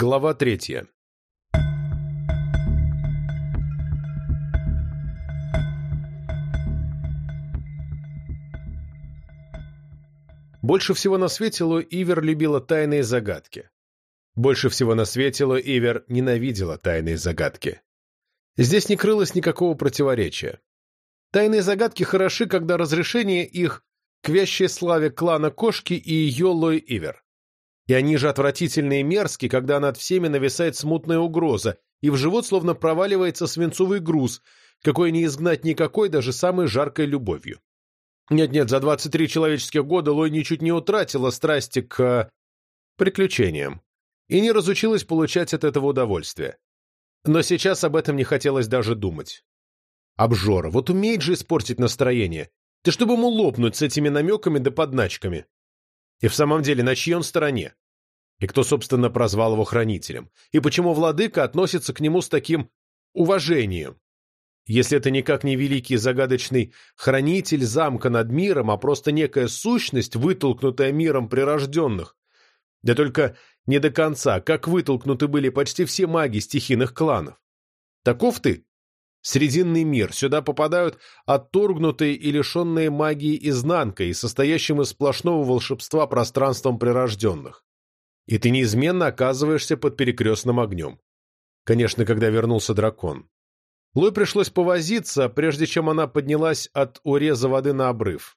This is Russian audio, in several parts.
Глава третья. Больше всего на свете Ло Ивер любила тайные загадки. Больше всего на свете Ло Ивер ненавидела тайные загадки. Здесь не крылось никакого противоречия. Тайные загадки хороши, когда разрешение их к вящей славе клана Кошки и ее Лой Ивер. И они же отвратительные и мерзкие, когда над всеми нависает смутная угроза, и в живот словно проваливается свинцовый груз, какой не изгнать никакой, даже самой жаркой любовью. Нет-нет, за 23 человеческих года Лой ничуть не утратила страсти к... приключениям. И не разучилась получать от этого удовольствие. Но сейчас об этом не хотелось даже думать. Обжора, вот умеет же испортить настроение. Ты чтобы ему лопнуть с этими намеками да подначками. И в самом деле, на чьей он стороне? И кто, собственно, прозвал его хранителем? И почему владыка относится к нему с таким уважением? Если это никак не великий загадочный хранитель замка над миром, а просто некая сущность, вытолкнутая миром прирожденных. Да только не до конца, как вытолкнуты были почти все маги стихийных кланов. Таков ты? Срединный мир. Сюда попадают отторгнутые и лишенные магии изнанкой, состоящим из сплошного волшебства пространством прирожденных. И ты неизменно оказываешься под перекрестным огнем. Конечно, когда вернулся дракон. Лой пришлось повозиться, прежде чем она поднялась от уреза воды на обрыв.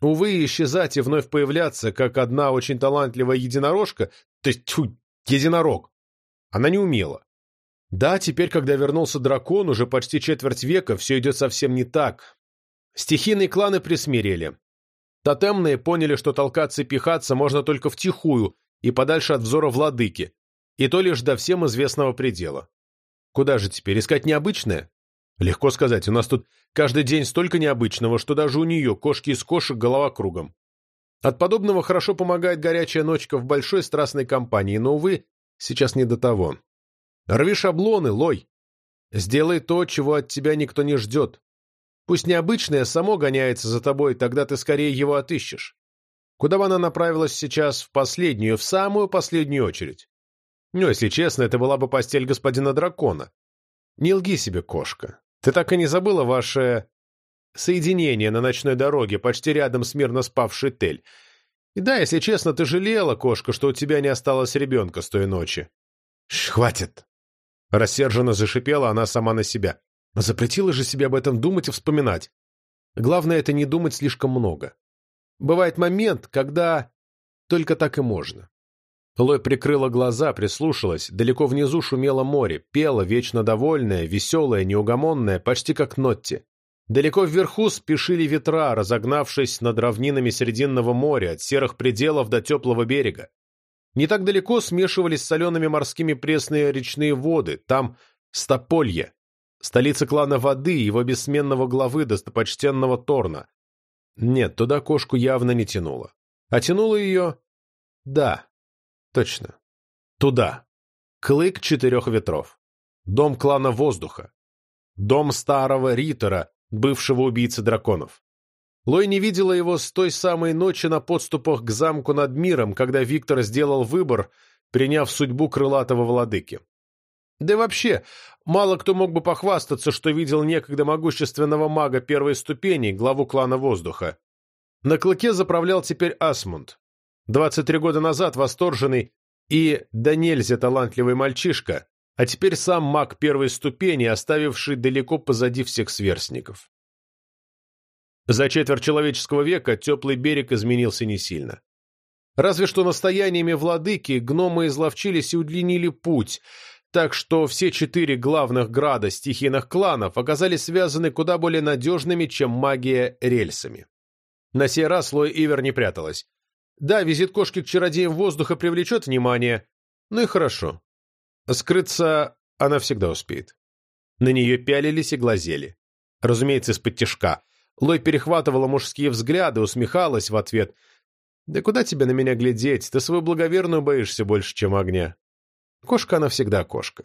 Увы, исчезать и вновь появляться, как одна очень талантливая единорожка, то есть, тьфу, единорог, она не умела. Да, теперь, когда вернулся дракон, уже почти четверть века, все идет совсем не так. Стихийные кланы присмирели. Тотемные поняли, что толкаться и пихаться можно только втихую и подальше от взора владыки, и то лишь до всем известного предела. Куда же теперь, искать необычное? Легко сказать, у нас тут каждый день столько необычного, что даже у нее, кошки из кошек, голова кругом. От подобного хорошо помогает горячая ночка в большой страстной компании, но, увы, сейчас не до того. Рви шаблоны, лой. Сделай то, чего от тебя никто не ждет. Пусть необычное само гоняется за тобой, тогда ты скорее его отыщешь. Куда бы она направилась сейчас в последнюю, в самую последнюю очередь? Ну, если честно, это была бы постель господина дракона. Не лги себе, кошка. Ты так и не забыла ваше соединение на ночной дороге, почти рядом с мирно спавшей Тель. И да, если честно, ты жалела, кошка, что у тебя не осталось ребенка с той ночи. Хватит. Рассерженно зашипела она сама на себя. Запретила же себе об этом думать и вспоминать. Главное, это не думать слишком много. Бывает момент, когда только так и можно. Лой прикрыла глаза, прислушалась. Далеко внизу шумело море, пело, вечно довольное, веселое, неугомонное, почти как Нотти. Далеко вверху спешили ветра, разогнавшись над равнинами Срединного моря, от серых пределов до теплого берега. Не так далеко смешивались с солеными морскими пресные речные воды, там Стополье, столица клана воды, его бессменного главы, достопочтенного Торна. Нет, туда кошку явно не тянуло. А тянуло ее... Да, Точно. Туда. Клык четырех ветров. Дом клана воздуха. Дом старого Ритора, бывшего убийцы драконов. Лой не видела его с той самой ночи на подступах к замку над миром, когда Виктор сделал выбор, приняв судьбу крылатого владыки. Да и вообще, мало кто мог бы похвастаться, что видел некогда могущественного мага первой ступени, главу клана воздуха. На клыке заправлял теперь Асмунд. 23 года назад восторженный и да нельзя талантливый мальчишка, а теперь сам маг первой ступени, оставивший далеко позади всех сверстников. За четверть человеческого века теплый берег изменился не сильно. Разве что настояниями владыки гномы изловчились и удлинили путь, так что все четыре главных града стихийных кланов оказались связаны куда более надежными, чем магия рельсами. На сей раз Лой Ивер не пряталась. Да, визит кошки к чародеям воздуха привлечет внимание, ну и хорошо. Скрыться она всегда успеет. На нее пялились и глазели. Разумеется, из-под тяжка. Лой перехватывала мужские взгляды, усмехалась в ответ. «Да куда тебе на меня глядеть? Ты свою благоверную боишься больше, чем огня». Кошка она всегда кошка.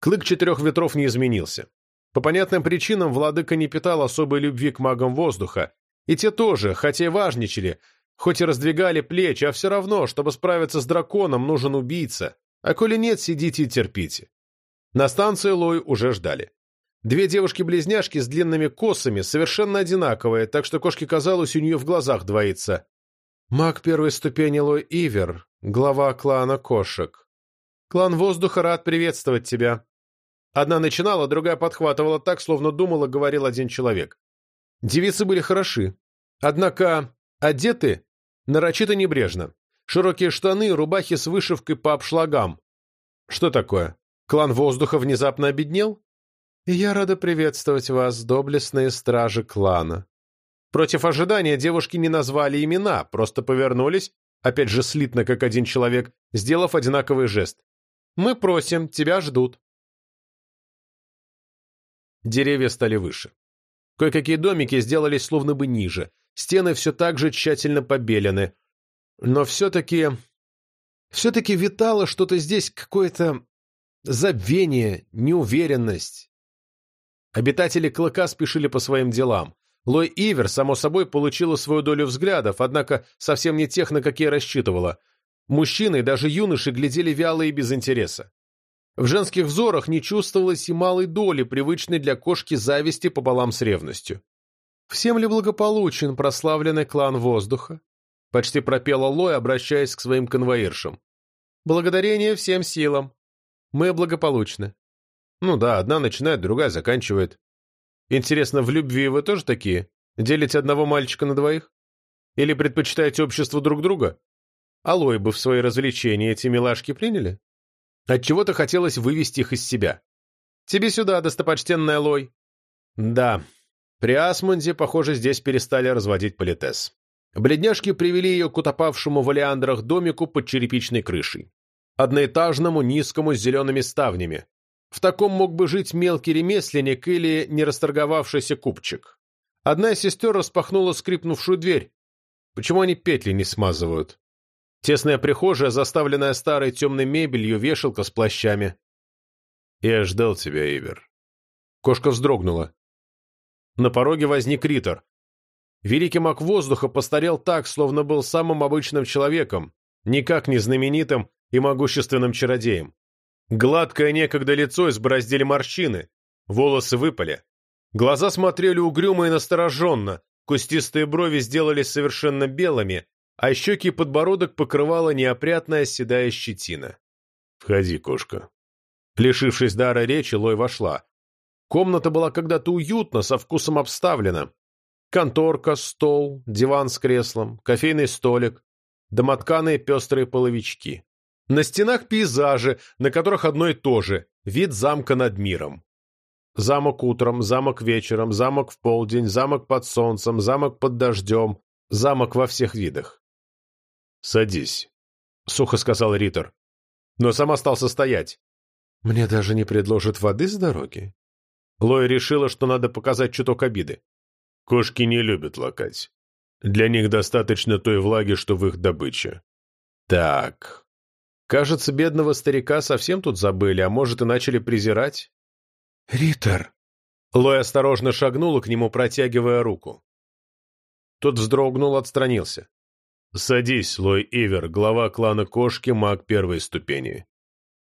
Клык четырех ветров не изменился. По понятным причинам владыка не питал особой любви к магам воздуха, и те тоже, хотя и важничали, Хоть и раздвигали плечи, а все равно, чтобы справиться с драконом, нужен убийца. А коли нет, сидите и терпите. На станции Лой уже ждали. Две девушки-близняшки с длинными косами, совершенно одинаковые, так что кошке казалось, у нее в глазах двоится. Маг первой ступени Лой Ивер, глава клана кошек. Клан воздуха рад приветствовать тебя. Одна начинала, другая подхватывала так, словно думала, говорил один человек. Девицы были хороши. Однако одеты нарочито небрежно. Широкие штаны, рубахи с вышивкой по обшлагам. Что такое? Клан воздуха внезапно обеднел? И я рада приветствовать вас, доблестные стражи клана. Против ожидания девушки не назвали имена, просто повернулись, опять же слитно, как один человек, сделав одинаковый жест. «Мы просим, тебя ждут». Деревья стали выше. Кое-какие домики сделались словно бы ниже, стены все так же тщательно побелены. Но все-таки... Все-таки витало что-то здесь, какое-то забвение, неуверенность. Обитатели Клыка спешили по своим делам. Лой Ивер, само собой, получила свою долю взглядов, однако совсем не тех, на какие рассчитывала. Мужчины и даже юноши глядели вяло и без интереса. В женских взорах не чувствовалось и малой доли, привычной для кошки зависти пополам с ревностью. «Всем ли благополучен прославленный клан воздуха?» Почти пропела Лой, обращаясь к своим конвоиршам. «Благодарение всем силам. Мы благополучны». Ну да, одна начинает, другая заканчивает. Интересно, в любви вы тоже такие? Делите одного мальчика на двоих? Или предпочитаете общество друг друга? Алой бы в свои развлечения эти милашки приняли? Отчего-то хотелось вывести их из себя. Тебе сюда, достопочтенный Алой. Да, при Асмунде, похоже, здесь перестали разводить политес. Бледняшки привели ее к утопавшему в олеандрах домику под черепичной крышей. Одноэтажному, низкому, с зелеными ставнями. В таком мог бы жить мелкий ремесленник или нерасторговавшийся купчик. Одна из сестер распахнула скрипнувшую дверь. Почему они петли не смазывают? Тесная прихожая, заставленная старой темной мебелью, вешалка с плащами. «Я ждал тебя, Ивер». Кошка вздрогнула. На пороге возник Ритор. Великий маг воздуха постарел так, словно был самым обычным человеком, никак не знаменитым и могущественным чародеем. Гладкое некогда лицо избороздили морщины, волосы выпали. Глаза смотрели угрюмо и настороженно, кустистые брови сделались совершенно белыми, а щеки и подбородок покрывала неопрятная седая щетина. «Входи, кошка». Лишившись дара речи, Лой вошла. Комната была когда-то уютна, со вкусом обставлена. Конторка, стол, диван с креслом, кофейный столик, домотканые пестрые половички. На стенах пейзажи, на которых одно и то же – вид замка над миром. Замок утром, замок вечером, замок в полдень, замок под солнцем, замок под дождем, замок во всех видах. «Садись», — сухо сказал Риттер. Но сам остался стоять. «Мне даже не предложат воды с дороги?» Лоя решила, что надо показать чуток обиды. «Кошки не любят лакать. Для них достаточно той влаги, что в их добыче. Так, Кажется, бедного старика совсем тут забыли, а может и начали презирать. «Риттер!» Лой осторожно шагнула к нему, протягивая руку. Тот вздрогнул, отстранился. «Садись, Лой Ивер, глава клана Кошки, маг первой ступени».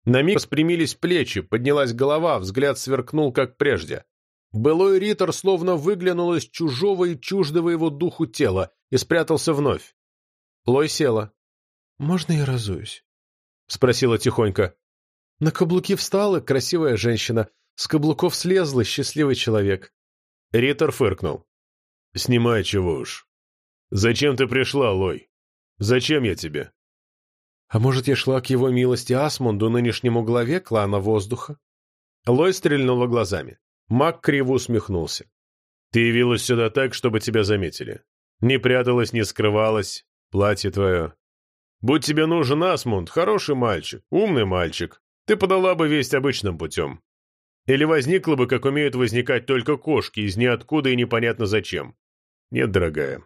На миг распрямились плечи, поднялась голова, взгляд сверкнул, как прежде. Былой Риттер словно выглянул из чужого и чуждого его духу тела и спрятался вновь. Лой села. «Можно я разуюсь?» — спросила тихонько. На каблуки встала красивая женщина, с каблуков слезла счастливый человек. Риттер фыркнул. «Снимай, чего уж. Зачем ты пришла, Лой? Зачем я тебе?» «А может, я шла к его милости Асмунду, нынешнему главе клана воздуха?» Лой стрельнула глазами. Мак криво усмехнулся. «Ты явилась сюда так, чтобы тебя заметили. Не пряталась, не скрывалась. Платье твое. Будь тебе нужен Асмунд, хороший мальчик, умный мальчик, ты подала бы весть обычным путем. Или возникла бы, как умеют возникать только кошки, из ниоткуда и непонятно зачем. Нет, дорогая,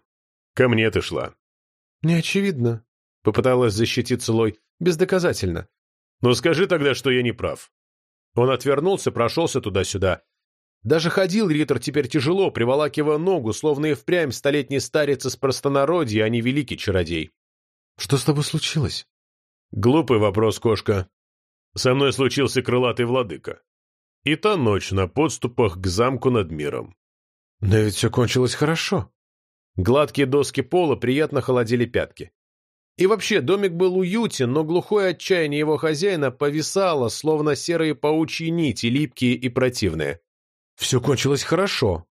ко мне ты шла. Не очевидно, попыталась защититься Лой, бездоказательно. Ну скажи тогда, что я не прав. Он отвернулся, прошелся туда-сюда. Даже ходил Риттер теперь тяжело, приволакивая ногу, словно и впрямь столетний старец из простонародья, а не великий чародей. Что с тобой случилось? Глупый вопрос, кошка. Со мной случился крылатый владыка. И та ночь на подступах к замку над миром. Но ведь все кончилось хорошо. Гладкие доски пола приятно холодили пятки. И вообще, домик был уютен, но глухое отчаяние его хозяина повисало, словно серые паучьи нити, липкие и противные. Все кончилось хорошо.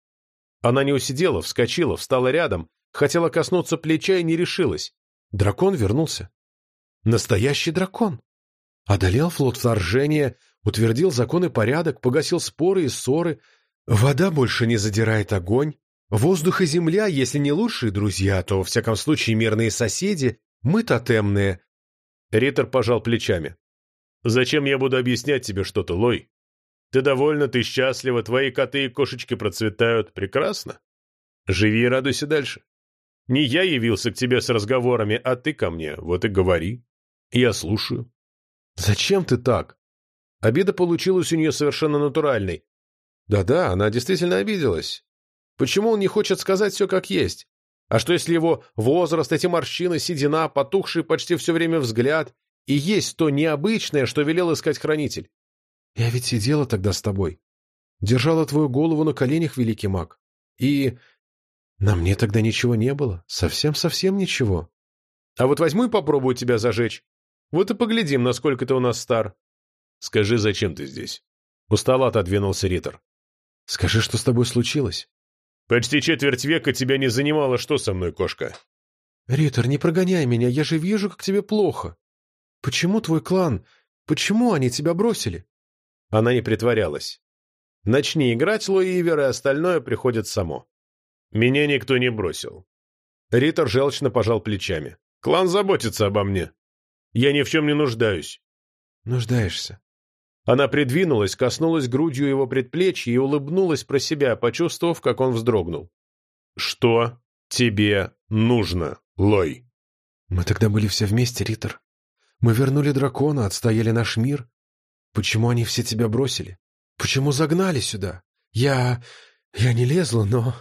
Она не усидела, вскочила, встала рядом, хотела коснуться плеча и не решилась. Дракон вернулся. Настоящий дракон. Одолел флот вторжения, утвердил закон и порядок, погасил споры и ссоры. Вода больше не задирает огонь. Воздух и земля, если не лучшие друзья, то, во всяком случае, мирные соседи, мы тотемные. Риттер пожал плечами. «Зачем я буду объяснять тебе что-то, Лой? Ты довольна, ты счастлива, твои коты и кошечки процветают. Прекрасно. Живи и радуйся дальше. Не я явился к тебе с разговорами, а ты ко мне. Вот и говори. Я слушаю». «Зачем ты так?» Обида получилась у нее совершенно натуральной. Да-да, она действительно обиделась. Почему он не хочет сказать все как есть? А что если его возраст, эти морщины, седина, потухший почти все время взгляд и есть то необычное, что велел искать хранитель? Я ведь сидела тогда с тобой. Держала твою голову на коленях, великий маг. И на мне тогда ничего не было. Совсем-совсем ничего. А вот возьму и попробую тебя зажечь. Вот и поглядим, насколько ты у нас стар. Скажи, зачем ты здесь? Устало отодвинулся Риттер. Скажи, что с тобой случилось. Почти четверть века тебя не занимало, что со мной, кошка. Риттер, не прогоняй меня, я же вижу, как тебе плохо. Почему твой клан? Почему они тебя бросили? Она не притворялась. Начни играть, Луивер, и остальное приходит само. Меня никто не бросил. Риттер желчно пожал плечами. Клан заботится обо мне. Я ни в чем не нуждаюсь. Нуждаешься. Она придвинулась, коснулась грудью его предплечья и улыбнулась про себя, почувствовав, как он вздрогнул. «Что тебе нужно, Лой?» «Мы тогда были все вместе, Риттер. Мы вернули дракона, отстояли наш мир. Почему они все тебя бросили? Почему загнали сюда? Я... я не лезла, но...»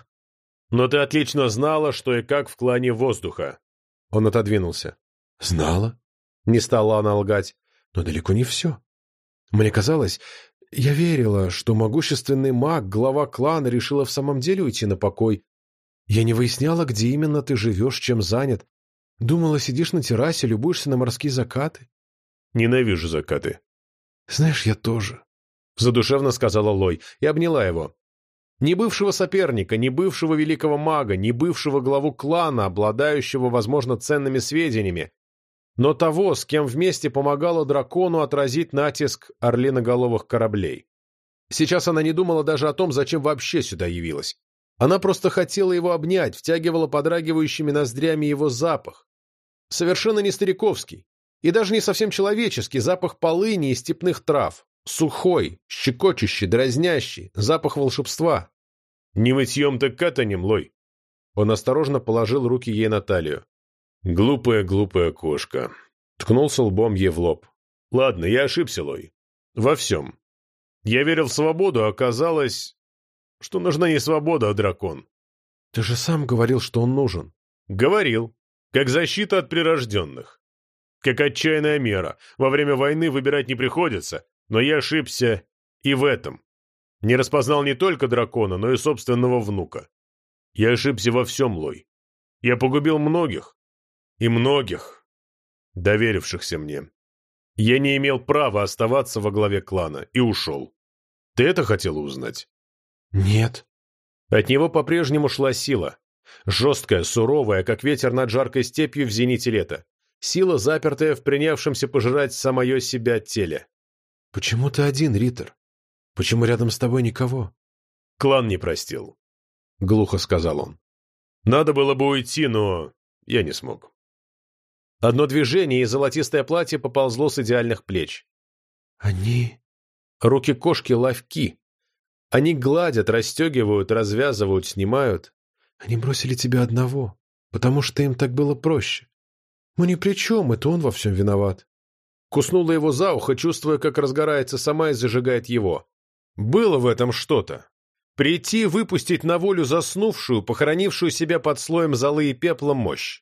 «Но ты отлично знала, что и как в клане воздуха». Он отодвинулся. «Знала?» Не стала она лгать. «Но далеко не все. Мне казалось, я верила, что могущественный маг, глава клана, решила в самом деле уйти на покой. Я не выясняла, где именно ты живешь, чем занят. Думала, сидишь на террасе, любуешься на морские закаты. Ненавижу закаты. Знаешь, я тоже. Задушевно сказала Лой и обняла его. Ни бывшего соперника, ни бывшего великого мага, ни бывшего главу клана, обладающего, возможно, ценными сведениями, но того, с кем вместе помогала дракону отразить натиск орлиноголовых кораблей. Сейчас она не думала даже о том, зачем вообще сюда явилась. Она просто хотела его обнять, втягивала подрагивающими ноздрями его запах. Совершенно не стариковский. И даже не совсем человеческий запах полыни и степных трав. Сухой, щекочущий, дразнящий, запах волшебства. Не мытьем так катанем, Лой. Он осторожно положил руки ей на талию. Глупая-глупая кошка. Ткнулся лбом ей в лоб. Ладно, я ошибся, Лой. Во всем. Я верил в свободу, а оказалось, что нужна не свобода, а дракон. Ты же сам говорил, что он нужен. Говорил. Как защита от прирожденных. Как отчаянная мера. Во время войны выбирать не приходится, но я ошибся и в этом. Не распознал не только дракона, но и собственного внука. Я ошибся во всем, Лой. Я погубил многих, и многих, доверившихся мне. Я не имел права оставаться во главе клана и ушел. Ты это хотела узнать? Нет. От него по-прежнему шла сила. Жесткая, суровая, как ветер над жаркой степью в зените лета. Сила, запертая в принявшемся пожирать самое себя теле. Почему ты один, Риттер? Почему рядом с тобой никого? Клан не простил. Глухо сказал он. Надо было бы уйти, но я не смог. Одно движение, и золотистое платье поползло с идеальных плеч. «Они...» Руки кошки ловки. Они гладят, расстегивают, развязывают, снимают. Они бросили тебя одного, потому что им так было проще. Мы ни при чем, это он во всем виноват. Куснула его за ухо, чувствуя, как разгорается сама и зажигает его. Было в этом что-то. Прийти, выпустить на волю заснувшую, похоронившую себя под слоем золы и пепла мощь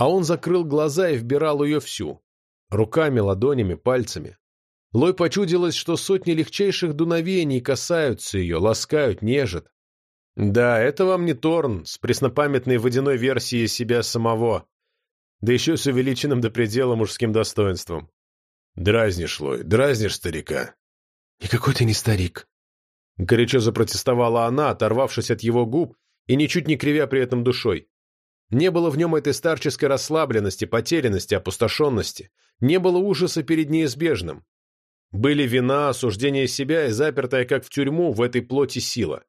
а он закрыл глаза и вбирал ее всю. Руками, ладонями, пальцами. Лой почудилось, что сотни легчайших дуновений касаются ее, ласкают, нежат. Да, это вам не Торн с преснопамятной водяной версией себя самого, да еще с увеличенным до предела мужским достоинством. Дразнишь, Лой, дразнишь старика. «Никакой ты не старик», — горячо запротестовала она, оторвавшись от его губ и ничуть не кривя при этом душой. Не было в нем этой старческой расслабленности, потерянности, опустошенности. Не было ужаса перед неизбежным. Были вина, осуждение себя и запертая, как в тюрьму, в этой плоти сила.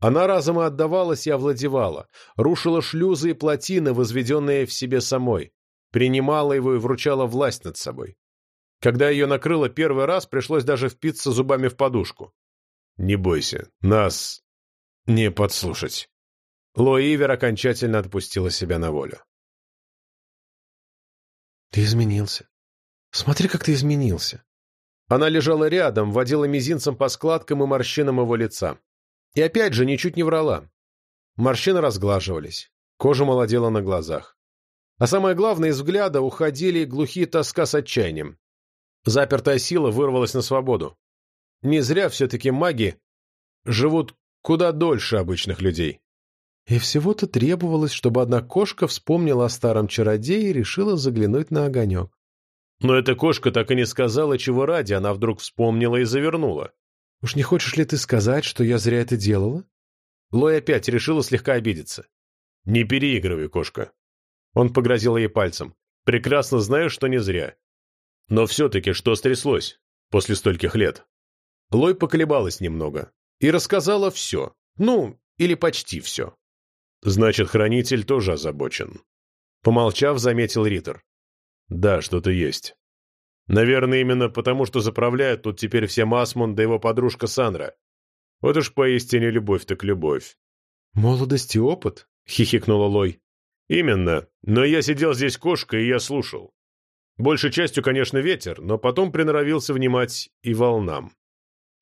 Она разом и отдавалась и овладевала, рушила шлюзы и плотины, возведенные в себе самой, принимала его и вручала власть над собой. Когда ее накрыло первый раз, пришлось даже впиться зубами в подушку. «Не бойся, нас не подслушать». Лоивер окончательно отпустила себя на волю. «Ты изменился. Смотри, как ты изменился». Она лежала рядом, водила мизинцем по складкам и морщинам его лица. И опять же, ничуть не врала. Морщины разглаживались, кожа молодела на глазах. А самое главное, из взгляда уходили глухие тоска с отчаянием. Запертая сила вырвалась на свободу. Не зря все-таки маги живут куда дольше обычных людей. И всего-то требовалось, чтобы одна кошка вспомнила о старом чародее и решила заглянуть на огонек. Но эта кошка так и не сказала, чего ради, она вдруг вспомнила и завернула. «Уж не хочешь ли ты сказать, что я зря это делала?» Лой опять решила слегка обидеться. «Не переигрывай, кошка». Он погрозил ей пальцем. «Прекрасно знаю, что не зря. Но все-таки что стряслось после стольких лет?» Лой поколебалась немного и рассказала все. Ну, или почти все. Значит, хранитель тоже озабочен. Помолчав, заметил Риттер. Да, что-то есть. Наверное, именно потому, что заправляют тут теперь все Масмун да его подружка Сандра. Вот уж поистине любовь так любовь. «Молодость и опыт?» — хихикнула Лой. «Именно. Но я сидел здесь кошкой, и я слушал. Большей частью, конечно, ветер, но потом приноровился внимать и волнам».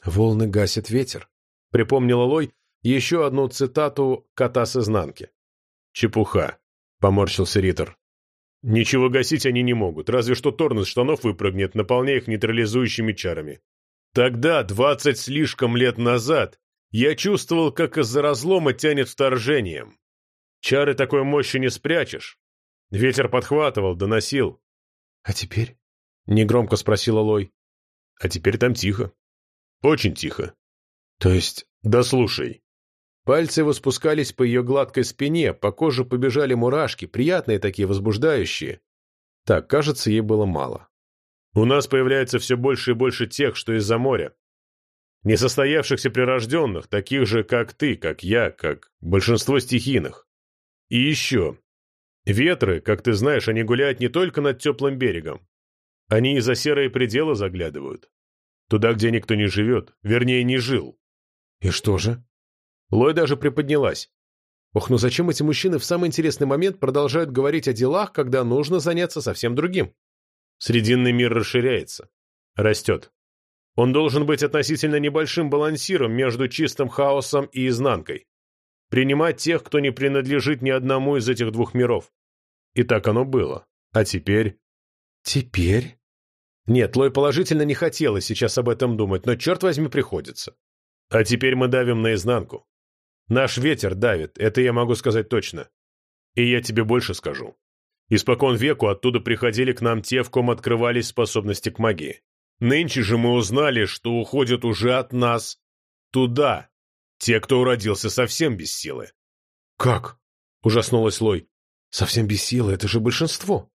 «Волны гасят ветер», — припомнила Лой, еще одну цитату кота с изнанки. «Чепуха», — поморщился Риттер. «Ничего гасить они не могут, разве что Торн из штанов выпрыгнет, наполняя их нейтрализующими чарами. Тогда, двадцать слишком лет назад, я чувствовал, как из-за разлома тянет вторжением. Чары такой мощи не спрячешь. Ветер подхватывал, доносил». «А теперь?» — негромко спросила Лой. «А теперь там тихо. Очень тихо». «То есть...» «Да слушай, Пальцы его спускались по ее гладкой спине, по коже побежали мурашки, приятные такие, возбуждающие. Так, кажется, ей было мало. У нас появляется все больше и больше тех, что из-за моря. Несостоявшихся прирожденных, таких же, как ты, как я, как большинство стихийных. И еще. Ветры, как ты знаешь, они гуляют не только над теплым берегом. Они и за серые пределы заглядывают. Туда, где никто не живет, вернее, не жил. И что же? Лой даже приподнялась. Ох, ну зачем эти мужчины в самый интересный момент продолжают говорить о делах, когда нужно заняться совсем другим? Срединный мир расширяется. Растет. Он должен быть относительно небольшим балансиром между чистым хаосом и изнанкой. Принимать тех, кто не принадлежит ни одному из этих двух миров. И так оно было. А теперь... Теперь? Нет, Лой положительно не хотела сейчас об этом думать, но, черт возьми, приходится. А теперь мы давим наизнанку. Наш ветер давит, это я могу сказать точно. И я тебе больше скажу. Испокон веку оттуда приходили к нам те, в ком открывались способности к магии. Нынче же мы узнали, что уходят уже от нас туда, те, кто уродился совсем без силы. «Как?» — ужаснулась Лой. «Совсем без силы, это же большинство».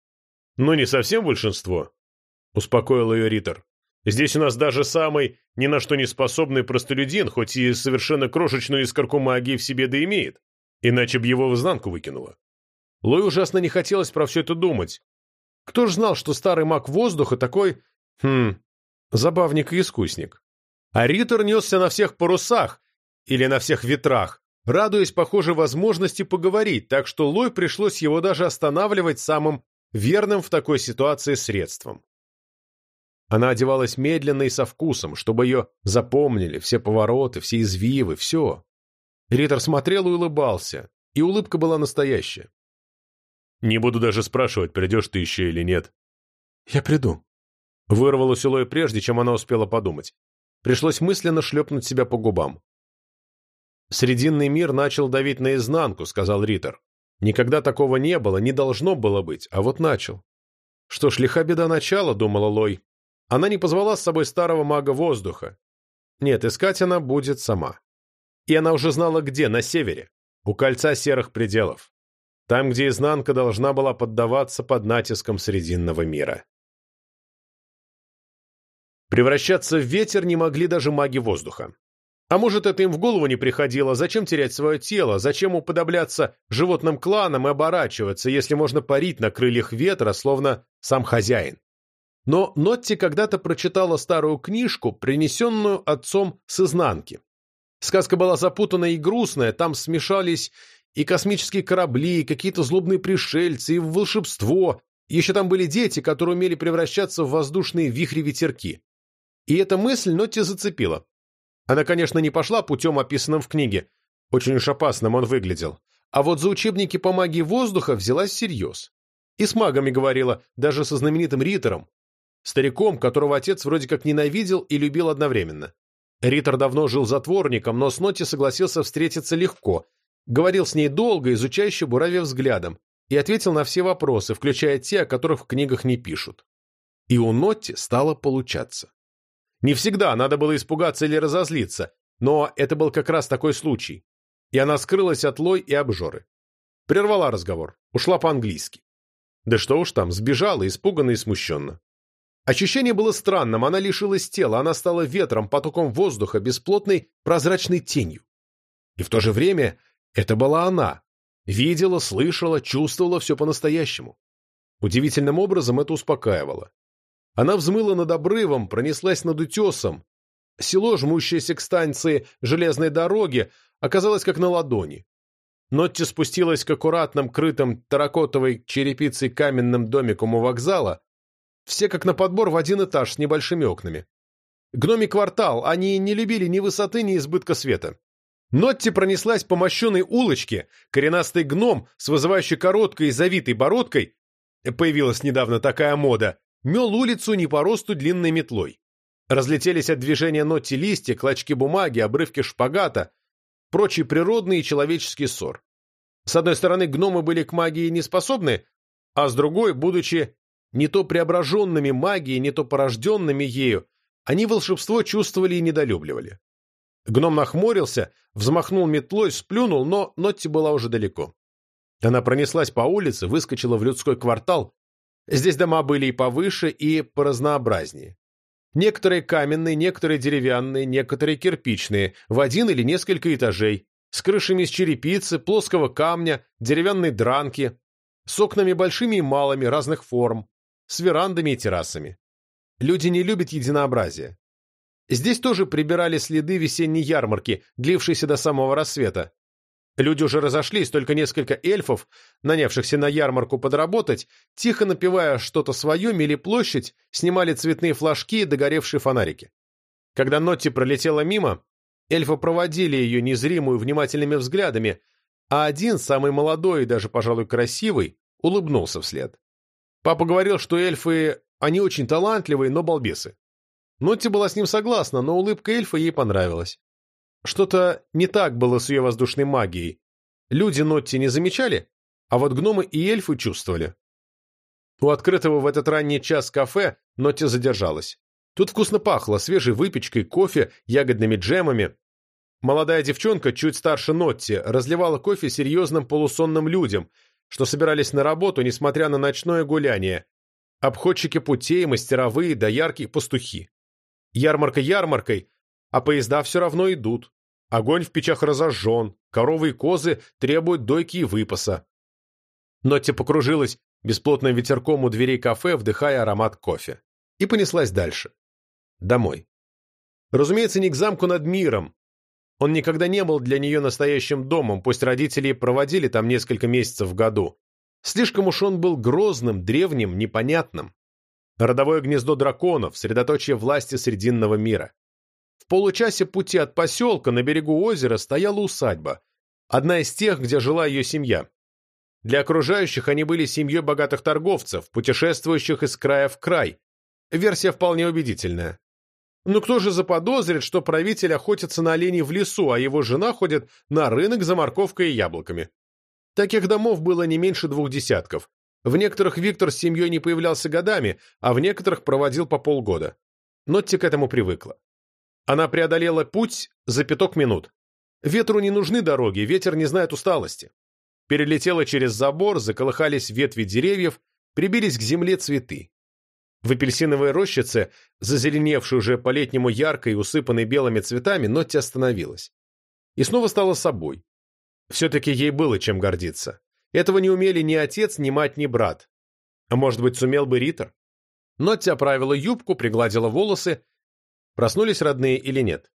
«Ну, не совсем большинство», — успокоил ее Риттер. Здесь у нас даже самый ни на что не способный простолюдин, хоть и совершенно крошечную искорку магии в себе да имеет, иначе б его в изнанку выкинуло. Лой ужасно не хотелось про все это думать. Кто ж знал, что старый маг воздуха такой, хм, забавник и искусник. А Риттер несся на всех парусах или на всех ветрах, радуясь, похоже, возможности поговорить, так что Лой пришлось его даже останавливать самым верным в такой ситуации средством. Она одевалась медленно и со вкусом, чтобы ее запомнили, все повороты, все извивы, все. Риттер смотрел и улыбался, и улыбка была настоящая. «Не буду даже спрашивать, придешь ты еще или нет». «Я приду». Вырвалось у Лои прежде, чем она успела подумать. Пришлось мысленно шлепнуть себя по губам. «Срединный мир начал давить наизнанку», — сказал Риттер. «Никогда такого не было, не должно было быть, а вот начал». «Что ж, лиха беда начала», — думала Лой. Она не позвала с собой старого мага воздуха. Нет, искать она будет сама. И она уже знала где, на севере, у кольца серых пределов. Там, где изнанка должна была поддаваться под натиском Срединного мира. Превращаться в ветер не могли даже маги воздуха. А может, это им в голову не приходило, зачем терять свое тело, зачем уподобляться животным кланам и оборачиваться, если можно парить на крыльях ветра, словно сам хозяин. Но Нотти когда-то прочитала старую книжку, принесенную отцом с изнанки. Сказка была запутанная и грустная, там смешались и космические корабли, и какие-то злобные пришельцы, и волшебство. Еще там были дети, которые умели превращаться в воздушные вихри-ветерки. И эта мысль Нотти зацепила. Она, конечно, не пошла путем, описанным в книге. Очень уж опасным он выглядел. А вот за учебники по магии воздуха взялась всерьез. И с магами говорила, даже со знаменитым Ритером, стариком, которого отец вроде как ненавидел и любил одновременно. Ритер давно жил затворником, но с Нотти согласился встретиться легко, говорил с ней долго, изучающе буравя взглядом, и ответил на все вопросы, включая те, о которых в книгах не пишут. И у Нотти стало получаться. Не всегда надо было испугаться или разозлиться, но это был как раз такой случай. И она скрылась от Лой и обжоры. Прервала разговор, ушла по-английски. Да что уж там, сбежала, испуганно и смущенно. Ощущение было странным, она лишилась тела, она стала ветром, потоком воздуха, бесплотной, прозрачной тенью. И в то же время это была она. Видела, слышала, чувствовала все по-настоящему. Удивительным образом это успокаивало. Она взмыла над обрывом, пронеслась над утесом. Село, жмущееся к станции железной дороги, оказалось как на ладони. Нотти спустилась к аккуратным, крытым таракотовой черепицей каменным домикам у вокзала, все как на подбор в один этаж с небольшими окнами. Гноми квартал, они не любили ни высоты, ни избытка света. Нотти пронеслась по мощенной улочке, коренастый гном с вызывающей короткой и завитой бородкой, появилась недавно такая мода, мел улицу не по росту длинной метлой. Разлетелись от движения Нотти листья, клочки бумаги, обрывки шпагата, прочий природный и человеческий ссор. С одной стороны, гномы были к магии не способны, а с другой, будучи не то преображенными магией, не то порожденными ею, они волшебство чувствовали и недолюбливали. Гном нахмурился, взмахнул метлой, сплюнул, но Нотти была уже далеко. Она пронеслась по улице, выскочила в людской квартал, Здесь дома были и повыше, и поразнообразнее. Некоторые каменные, некоторые деревянные, некоторые кирпичные, в один или несколько этажей, с крышами из черепицы, плоского камня, деревянной дранки, с окнами большими и малыми, разных форм, с верандами и террасами. Люди не любят единообразие. Здесь тоже прибирали следы весенней ярмарки, длившейся до самого рассвета. Люди уже разошлись, только несколько эльфов, нанявшихся на ярмарку подработать, тихо напивая что-то свое, мели площадь, снимали цветные флажки и догоревшие фонарики. Когда Нотти пролетела мимо, эльфы проводили ее незримую внимательными взглядами, а один, самый молодой и даже, пожалуй, красивый, улыбнулся вслед. Папа говорил, что эльфы, они очень талантливые, но балбесы. Нотти была с ним согласна, но улыбка эльфа ей понравилась. Что-то не так было с ее воздушной магией. Люди Нотти не замечали, а вот гномы и эльфы чувствовали. У открытого в этот ранний час кафе Нотти задержалась. Тут вкусно пахло свежей выпечкой, кофе, ягодными джемами. Молодая девчонка, чуть старше Нотти, разливала кофе серьезным полусонным людям, что собирались на работу, несмотря на ночное гуляние. Обходчики путей, мастеровые, доярки, пастухи. Ярмарка ярмаркой, а поезда все равно идут. Огонь в печах разожжен, коровы и козы требуют дойки и выпаса. Нотти покружилась бесплотным ветерком у дверей кафе, вдыхая аромат кофе. И понеслась дальше. Домой. Разумеется, не к замку над миром. Он никогда не был для нее настоящим домом, пусть родители проводили там несколько месяцев в году. Слишком уж он был грозным, древним, непонятным. Родовое гнездо драконов, средоточие власти Срединного мира. В получасе пути от поселка на берегу озера стояла усадьба, одна из тех, где жила ее семья. Для окружающих они были семьей богатых торговцев, путешествующих из края в край. версия вполне убедительная. Но кто же заподозрит, что правитель охотится на оленей в лесу, а его жена ходит на рынок за морковкой и яблоками? Таких домов было не меньше двух десятков. В некоторых Виктор с семьей не появлялся годами, а в некоторых проводил по полгода. Нотти к этому привыкла. Она преодолела путь за пяток минут. Ветру не нужны дороги, ветер не знает усталости. Перелетела через забор, заколыхались ветви деревьев, прибились к земле цветы. В апельсиновой рощице, зазеленевшей уже по-летнему яркой и усыпанной белыми цветами, Нотти остановилась. И снова стала собой. Все-таки ей было чем гордиться. Этого не умели ни отец, ни мать, ни брат. А может быть, сумел бы Риттер? Нотти оправила юбку, пригладила волосы. Проснулись родные или нет?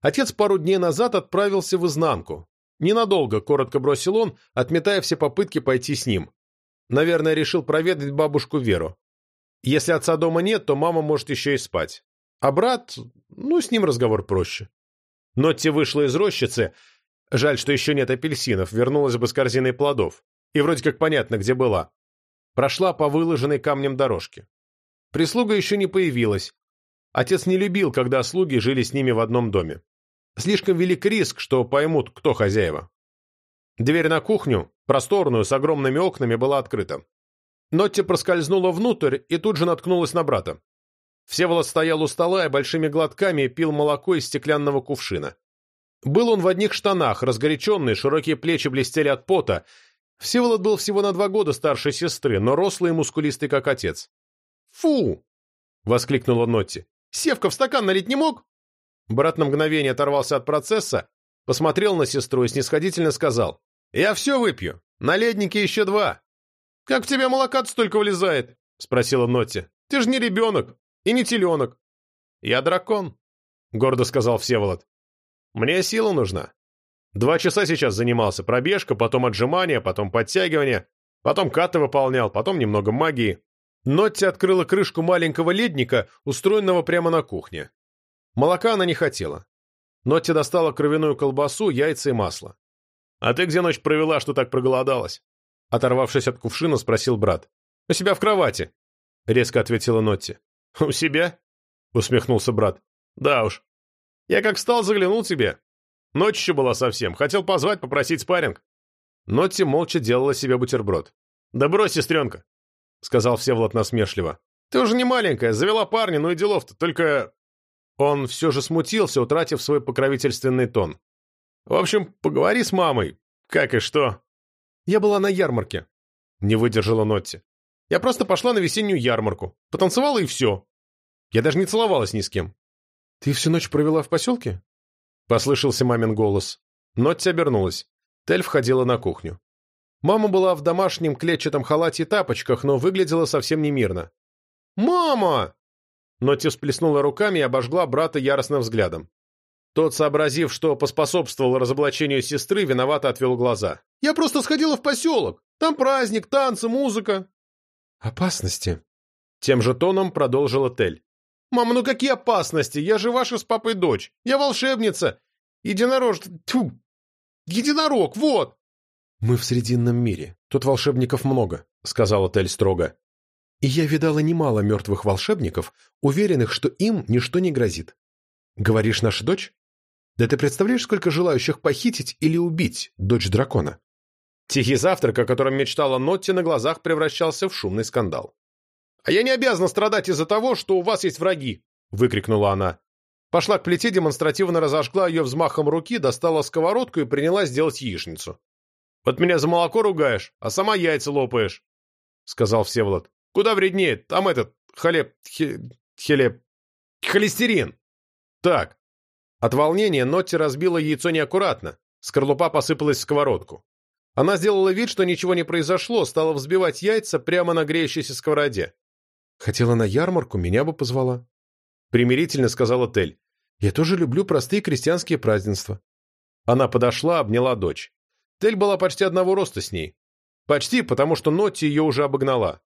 Отец пару дней назад отправился в изнанку. Ненадолго, коротко бросил он, отметая все попытки пойти с ним. Наверное, решил проведать бабушку Веру. Если отца дома нет, то мама может еще и спать. А брат, ну, с ним разговор проще. Нотти вышла из рощицы. Жаль, что еще нет апельсинов, вернулась бы с корзиной плодов. И вроде как понятно, где была. Прошла по выложенной камнем дорожке. Прислуга еще не появилась. Отец не любил, когда слуги жили с ними в одном доме. Слишком велик риск, что поймут, кто хозяева. Дверь на кухню, просторную, с огромными окнами, была открыта. Нотти проскользнула внутрь и тут же наткнулась на брата. Всеволод стоял у стола и большими глотками пил молоко из стеклянного кувшина. Был он в одних штанах, разгоряченный, широкие плечи блестели от пота. Всеволод был всего на два года старше сестры, но рослый и мускулистый, как отец. «Фу!» — воскликнула Нотти. «Севка в стакан налить не мог?» Брат на мгновение оторвался от процесса, посмотрел на сестру и снисходительно сказал. «Я все выпью. На леднике еще два. «Как в тебя молока столько влезает?» — спросила Нотти. «Ты же не ребенок и не теленок». «Я дракон», — гордо сказал Всеволод. «Мне сила нужна. Два часа сейчас занимался. Пробежка, потом отжимания, потом подтягивания, потом каты выполнял, потом немного магии». Нотти открыла крышку маленького ледника, устроенного прямо на кухне. Молока она не хотела. Нотти достала кровяную колбасу, яйца и масло. «А ты где ночь провела, что так проголодалась?» Оторвавшись от кувшина, спросил брат. «У себя в кровати», — резко ответила Нотти. «У себя?» — усмехнулся брат. «Да уж. Я как встал, заглянул тебе. Ночь еще была совсем. Хотел позвать, попросить спарринг». Нотти молча делала себе бутерброд. «Да брось, сестренка», — сказал Всеволод насмешливо. «Ты уже не маленькая, завела парня, ну и делов-то, только...» Он все же смутился, утратив свой покровительственный тон. «В общем, поговори с мамой. Как и что?» Я была на ярмарке. Не выдержала Нотти. Я просто пошла на весеннюю ярмарку. Потанцевала и все. Я даже не целовалась ни с кем. Ты всю ночь провела в поселке? Послышался мамин голос. Нотти обернулась. Тель входила на кухню. Мама была в домашнем клетчатом халате и тапочках, но выглядела совсем немирно. «Мама!» Нотти всплеснула руками и обожгла брата яростным взглядом. Тот, сообразив, что поспособствовал разоблачению сестры, виновато отвел глаза. «Я просто сходила в поселок. Там праздник, танцы, музыка». «Опасности?» Тем же тоном продолжила Тель. «Мама, ну какие опасности? Я же ваша с папой дочь. Я волшебница. Единорож... Тьфу! Единорог, вот!» «Мы в Срединном мире. Тут волшебников много», — сказала Тель строго. «И я видала немало мертвых волшебников, уверенных, что им ничто не грозит. Говоришь, наша дочь? Да ты представляешь, сколько желающих похитить или убить дочь дракона? Тихий завтрак, о котором мечтала Нотти, на глазах превращался в шумный скандал. «А я не обязана страдать из-за того, что у вас есть враги!» — выкрикнула она. Пошла к плите, демонстративно разожгла ее взмахом руки, достала сковородку и принялась делать яичницу. «Вот меня за молоко ругаешь, а сама яйца лопаешь», — сказал Всеволод. «Куда вреднее, там этот, хлеб, хе, хелеп, холестерин». «Так, от волнения Нотти разбила яйцо неаккуратно. Скорлупа посыпалась в сковородку. Она сделала вид, что ничего не произошло, стала взбивать яйца прямо на греющейся сковороде. «Хотела на ярмарку, меня бы позвала». Примирительно сказала Тель. «Я тоже люблю простые крестьянские празднества». Она подошла, обняла дочь. Тель была почти одного роста с ней. Почти, потому что Нотти ее уже обогнала.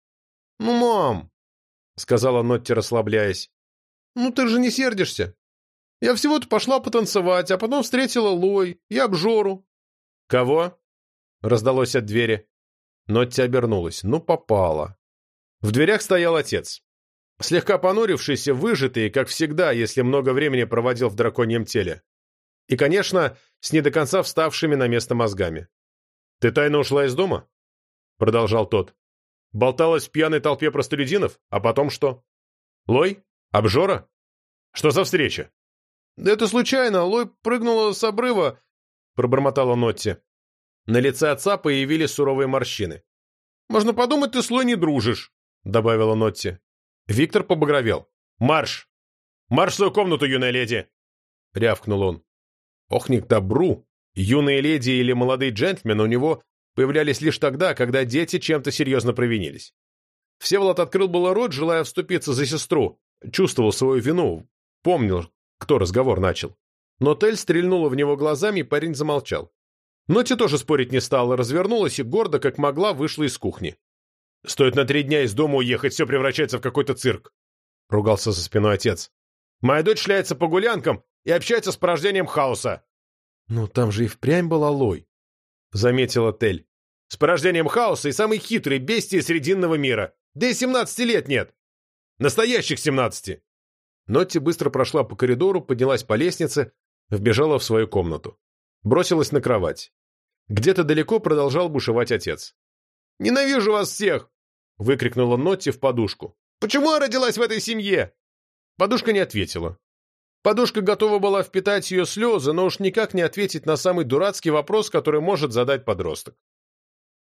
«Ну, мам!» — сказала Нотти, расслабляясь. «Ну ты же не сердишься?» Я всего-то пошла потанцевать, а потом встретила Лой и обжору. «Кого?» — раздалось от двери. Нотти обернулась. Ну, попала. В дверях стоял отец. слегка понурившийся, выжатый, как всегда, если много времени проводил в драконьем теле. И, конечно, с не до конца вставшими на место мозгами. «Ты тайно ушла из дома?» — продолжал тот. «Болталась в пьяной толпе простолюдинов? А потом что? Лой? Обжора? Что за встреча?» «Да это случайно. Лой прыгнула с обрыва», — пробормотала Нотти. На лице отца появились суровые морщины. «Можно подумать, ты с Лой не дружишь», — добавила Нотти. Виктор побагровел. «Марш! Марш в свою комнату, юная леди!» — рявкнул он. Ох, не к добру! Юные леди или молодые джентльмены у него появлялись лишь тогда, когда дети чем-то серьезно провинились. Всеволод открыл было рот, желая вступиться за сестру, чувствовал свою вину, помнил, кто разговор начал. Но Тель стрельнула в него глазами, и парень замолчал. Ноти тоже спорить не стала, развернулась и гордо, как могла, вышла из кухни. «Стоит на три дня из дома уехать, все превращается в какой-то цирк», — ругался за спиной отец. «Моя дочь шляется по гулянкам и общается с порождением хаоса». «Ну, там же и впрямь был Алой», — заметила Тель. «С порождением хаоса и самой хитрой бестии Срединного мира. Да и семнадцати лет нет. Настоящих семнадцати». Нотти быстро прошла по коридору, поднялась по лестнице, вбежала в свою комнату. Бросилась на кровать. Где-то далеко продолжал бушевать отец. «Ненавижу вас всех!» — выкрикнула Нотти в подушку. «Почему я родилась в этой семье?» Подушка не ответила. Подушка готова была впитать ее слезы, но уж никак не ответить на самый дурацкий вопрос, который может задать подросток.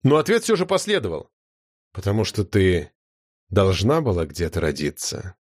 Но ответ все же последовал. «Потому что ты должна была где-то родиться».